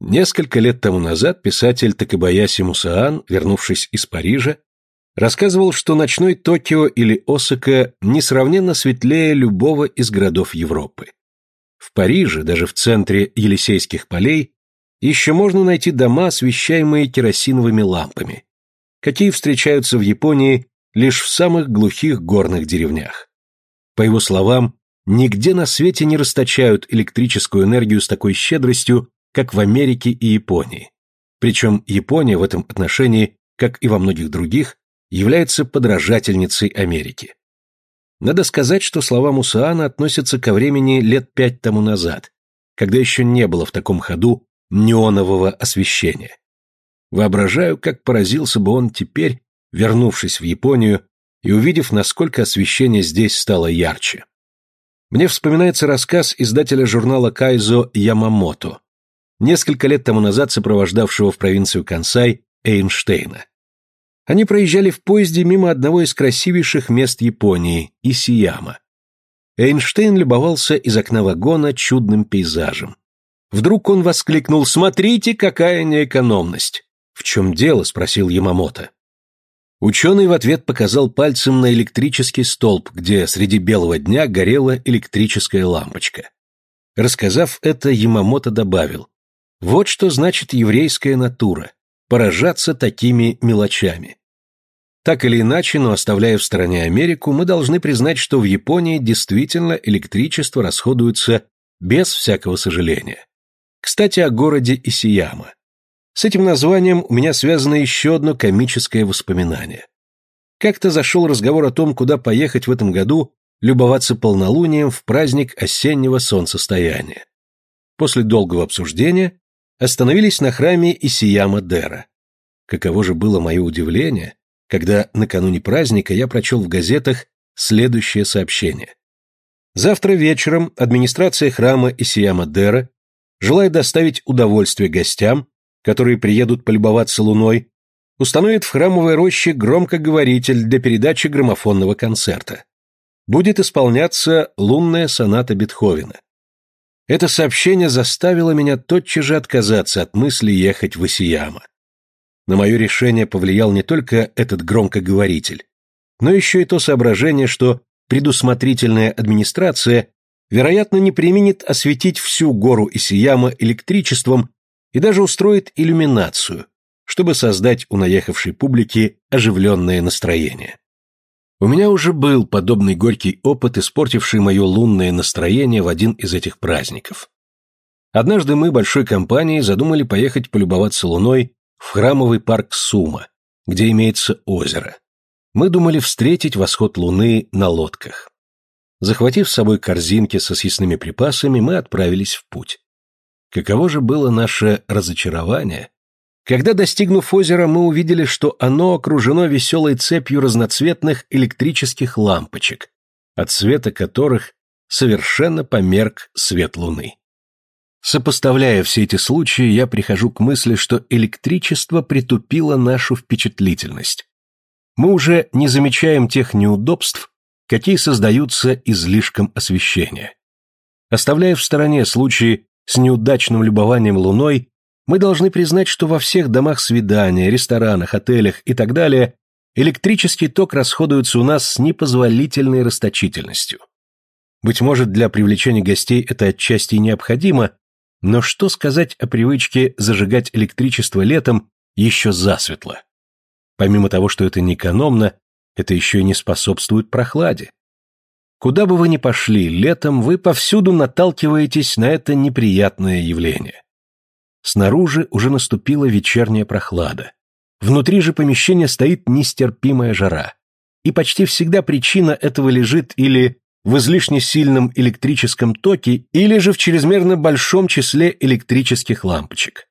Несколько лет тому назад писатель Такабаяси Мусаан, вернувшись из Парижа, рассказывал, что ночной Токио или Осака несравненно светлее любого из городов Европы. В Париже, даже в центре Елисейских полей, еще можно найти дома, освещаемые керосиновыми лампами, какие встречаются в Японии лишь в самых глухих горных деревнях. По его словам, нигде на свете не расточают электрическую энергию с такой щедростью, как в Америке и Японии. Причем Япония в этом отношении, как и во многих других, является подражательницей Америки. Надо сказать, что слова Мусаана относятся ко времени лет пять тому назад, когда еще не было в таком ходу неонового освещения. Воображаю, как поразился бы он теперь, вернувшись в Японию и увидев, насколько освещение здесь стало ярче. Мне вспоминается рассказ издателя журнала Кайзо Ямамото, несколько лет тому назад сопровождавшего в провинцию Кансай Эйнштейна. Они проезжали в поезде мимо одного из красивейших мест Японии – Исияма. Эйнштейн любовался из окна вагона чудным пейзажем. Вдруг он воскликнул «Смотрите, какая неэкономность!» «В чем дело?» – спросил Ямамото. Ученый в ответ показал пальцем на электрический столб, где среди белого дня горела электрическая лампочка. Рассказав это, Ямамото добавил «Вот что значит еврейская натура – поражаться такими мелочами». Так или иначе, но оставляя в стороне Америку, мы должны признать, что в Японии действительно электричество расходуется без всякого сожаления. Кстати, о городе Исияма. С этим названием у меня связано еще одно комическое воспоминание. Как-то зашел разговор о том, куда поехать в этом году любоваться полнолунием в праздник осеннего солнцестояния. После долгого обсуждения остановились на храме Исияма Дера. Каково же было мое удивление, когда накануне праздника я прочел в газетах следующее сообщение. Завтра вечером администрация храма Исияма Дера желает доставить удовольствие гостям, которые приедут полюбоваться луной, установит в храмовой роще громкоговоритель для передачи граммофонного концерта. Будет исполняться лунная соната Бетховена. Это сообщение заставило меня тотчас же отказаться от мысли ехать в Исияма. На мое решение повлиял не только этот громкоговоритель, но еще и то соображение, что предусмотрительная администрация, вероятно, не применит осветить всю гору Исияма электричеством и даже устроит иллюминацию, чтобы создать у наехавшей публики оживленное настроение. У меня уже был подобный горький опыт, испортивший мое лунное настроение в один из этих праздников. Однажды мы большой компанией задумали поехать полюбоваться луной в храмовый парк Сума, где имеется озеро. Мы думали встретить восход луны на лодках. Захватив с собой корзинки со съестными припасами, мы отправились в путь. Каково же было наше разочарование, когда, достигнув озера, мы увидели, что оно окружено веселой цепью разноцветных электрических лампочек, от света которых совершенно померк свет луны. Сопоставляя все эти случаи, я прихожу к мысли, что электричество притупило нашу впечатлительность. Мы уже не замечаем тех неудобств, какие создаются излишком освещения. Оставляя в стороне случаи с неудачным любованием луной, мы должны признать, что во всех домах свидания, ресторанах, отелях и так далее электрический ток расходуется у нас с непозволительной расточительностью. Быть может, для привлечения гостей это отчасти необходимо, но что сказать о привычке зажигать электричество летом еще засветло? Помимо того, что это неэкономно, это еще и не способствует прохладе. Куда бы вы ни пошли, летом вы повсюду наталкиваетесь на это неприятное явление. Снаружи уже наступила вечерняя прохлада. Внутри же помещения стоит нестерпимая жара. И почти всегда причина этого лежит или в излишне сильном электрическом токе или же в чрезмерно большом числе электрических лампочек.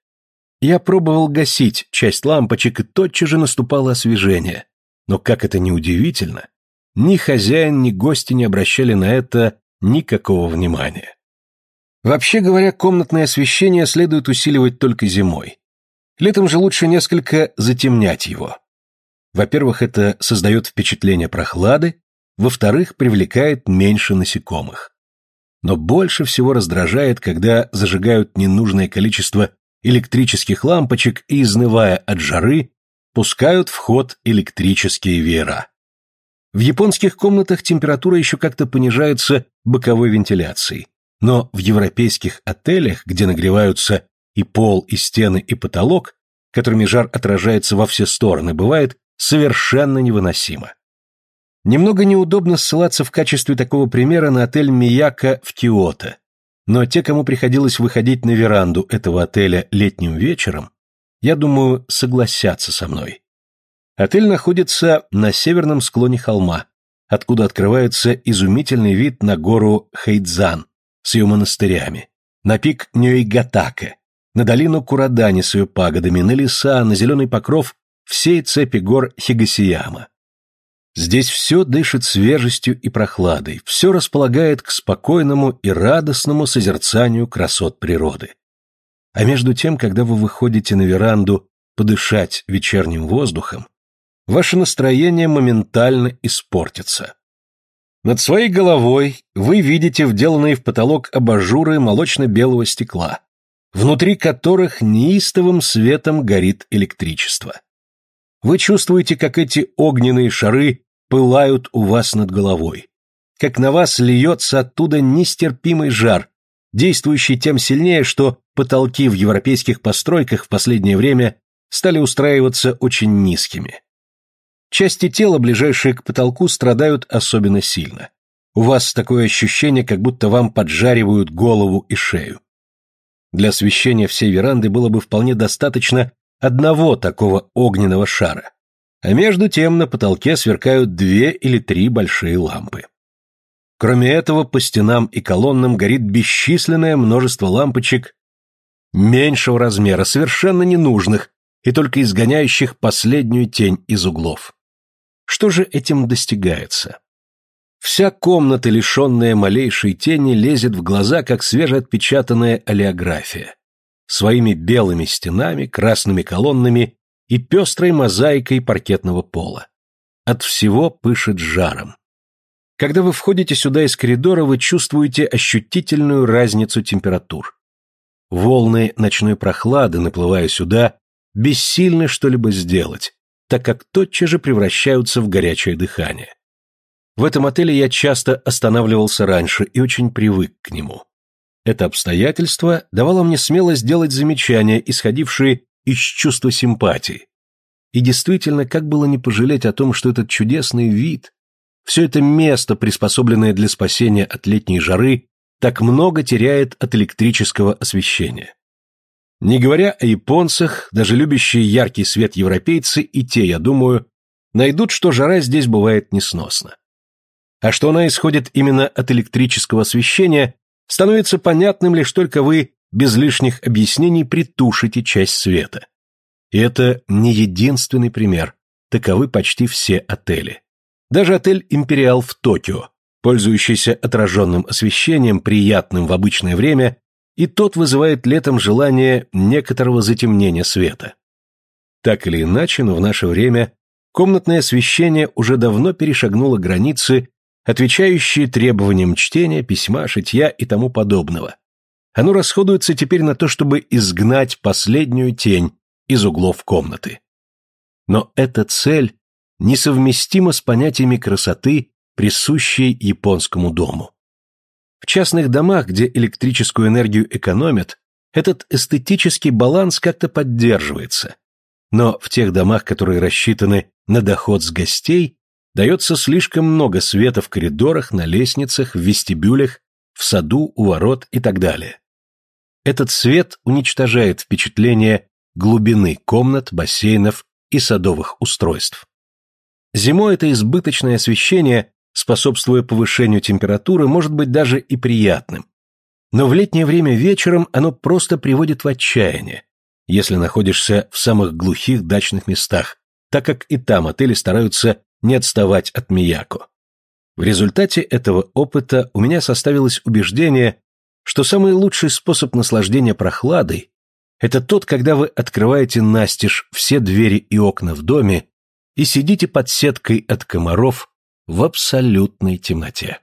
Я пробовал гасить часть лампочек, и тотчас же наступало освежение. Но как это ни удивительно, ни хозяин, ни гости не обращали на это никакого внимания. Вообще говоря, комнатное освещение следует усиливать только зимой. Летом же лучше несколько затемнять его. Во-первых, это создает впечатление прохлады, во-вторых, привлекает меньше насекомых. Но больше всего раздражает, когда зажигают ненужное количество электрических лампочек и, изнывая от жары, пускают в ход электрические веера. В японских комнатах температура еще как-то понижается боковой вентиляцией, но в европейских отелях, где нагреваются и пол, и стены, и потолок, которыми жар отражается во все стороны, бывает совершенно невыносимо. Немного неудобно ссылаться в качестве такого примера на отель Мияка в Киото, но те, кому приходилось выходить на веранду этого отеля летним вечером, я думаю, согласятся со мной. Отель находится на северном склоне холма, откуда открывается изумительный вид на гору Хейдзан с ее монастырями, на пик Нёйгатаке, на долину Курадани с ее пагодами, на леса, на зеленый покров всей цепи гор Хигасияма. Здесь все дышит свежестью и прохладой, все располагает к спокойному и радостному созерцанию красот природы. А между тем, когда вы выходите на веранду подышать вечерним воздухом, ваше настроение моментально испортится. Над своей головой вы видите вделанные в потолок абажуры молочно-белого стекла, внутри которых неистовым светом горит электричество. Вы чувствуете, как эти огненные шары пылают у вас над головой, как на вас льется оттуда нестерпимый жар, действующий тем сильнее, что потолки в европейских постройках в последнее время стали устраиваться очень низкими. Части тела, ближайшие к потолку, страдают особенно сильно. У вас такое ощущение, как будто вам поджаривают голову и шею. Для освещения всей веранды было бы вполне достаточно одного такого огненного шара. А между тем на потолке сверкают две или три большие лампы. Кроме этого, по стенам и колоннам горит бесчисленное множество лампочек меньшего размера, совершенно ненужных и только изгоняющих последнюю тень из углов. Что же этим достигается? Вся комната, лишенная малейшей тени, лезет в глаза, как свежеотпечатанная олеография своими белыми стенами, красными колоннами и пестрой мозаикой паркетного пола. От всего пышет жаром. Когда вы входите сюда из коридора, вы чувствуете ощутительную разницу температур. Волны ночной прохлады, наплывая сюда, бессильны что-либо сделать, так как тотчас же превращаются в горячее дыхание. В этом отеле я часто останавливался раньше и очень привык к нему. Это обстоятельство давало мне смелость делать замечания, исходившие из чувства симпатии. И действительно, как было не пожалеть о том, что этот чудесный вид, все это место, приспособленное для спасения от летней жары, так много теряет от электрического освещения. Не говоря о японцах, даже любящие яркий свет европейцы и те, я думаю, найдут, что жара здесь бывает несносна. А что она исходит именно от электрического освещения, становится понятным лишь только вы без лишних объяснений притушите часть света. И это не единственный пример, таковы почти все отели. Даже отель «Империал» в Токио, пользующийся отраженным освещением, приятным в обычное время, и тот вызывает летом желание некоторого затемнения света. Так или иначе, но в наше время комнатное освещение уже давно перешагнуло границы отвечающие требованиям чтения, письма, шитья и тому подобного. Оно расходуется теперь на то, чтобы изгнать последнюю тень из углов комнаты. Но эта цель несовместима с понятиями красоты, присущей японскому дому. В частных домах, где электрическую энергию экономят, этот эстетический баланс как-то поддерживается. Но в тех домах, которые рассчитаны на доход с гостей, дается слишком много света в коридорах, на лестницах, в вестибюлях, в саду, у ворот и так далее. Этот свет уничтожает впечатление глубины комнат, бассейнов и садовых устройств. Зимой это избыточное освещение, способствуя повышению температуры, может быть даже и приятным. Но в летнее время вечером оно просто приводит в отчаяние, если находишься в самых глухих дачных местах, так как и там отели стараются не отставать от Мияко. В результате этого опыта у меня составилось убеждение, что самый лучший способ наслаждения прохладой – это тот, когда вы открываете настежь все двери и окна в доме и сидите под сеткой от комаров в абсолютной темноте.